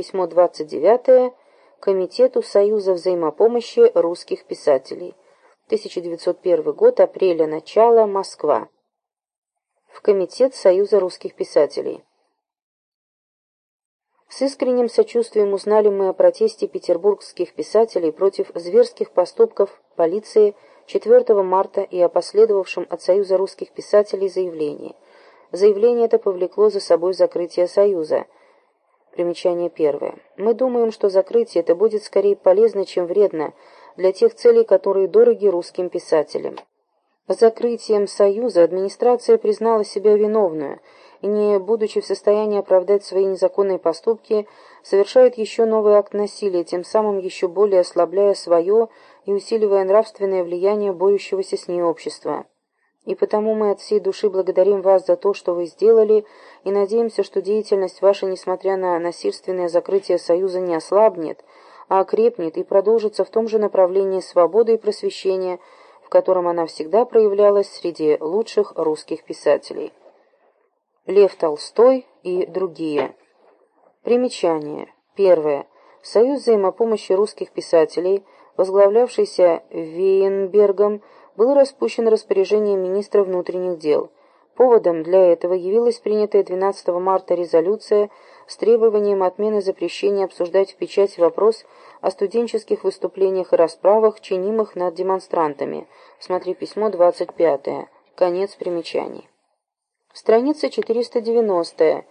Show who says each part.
Speaker 1: письмо 29 Комитету Союза взаимопомощи русских писателей. 1901 год, апреля, начало, Москва. В Комитет Союза русских писателей. С искренним сочувствием узнали мы о протесте петербургских писателей против зверских поступков полиции 4 марта и о последовавшем от Союза русских писателей заявлении. Заявление это повлекло за собой закрытие Союза. Примечание первое. Мы думаем, что закрытие это будет скорее полезно, чем вредно для тех целей, которые дороги русским писателям. Закрытием Союза администрация признала себя виновную – и, не будучи в состоянии оправдать свои незаконные поступки, совершает еще новый акт насилия, тем самым еще более ослабляя свое и усиливая нравственное влияние борющегося с ней общества. И потому мы от всей души благодарим вас за то, что вы сделали, и надеемся, что деятельность ваша, несмотря на насильственное закрытие Союза, не ослабнет, а окрепнет и продолжится в том же направлении свободы и просвещения, в котором она всегда проявлялась среди лучших русских писателей. Лев Толстой и другие. Примечание. Первое. Союз взаимопомощи русских писателей, возглавлявшийся Вейнбергом, был распущен распоряжением министра внутренних дел. Поводом для этого явилась принятая 12 марта резолюция с требованием отмены запрещения обсуждать в печати вопрос о студенческих выступлениях и расправах, чинимых над демонстрантами. Смотри письмо 25. Конец примечаний. Страница 490.